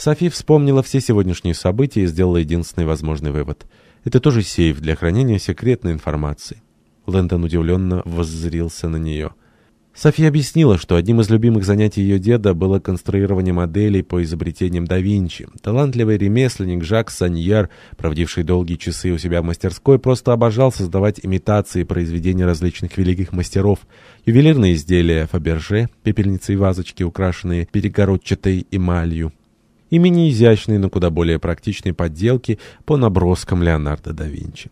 Софи вспомнила все сегодняшние события и сделала единственный возможный вывод. Это тоже сейф для хранения секретной информации. Лэндон удивленно воззрился на нее. Софи объяснила, что одним из любимых занятий ее деда было конструирование моделей по изобретениям да Винчи. Талантливый ремесленник Жак Саньер, проводивший долгие часы у себя в мастерской, просто обожал создавать имитации произведений различных великих мастеров. Ювелирные изделия Фаберже, пепельницы и вазочки, украшенные перегородчатой эмалью. И мини-изящные, но куда более практичные подделки по наброскам Леонардо да Винчи.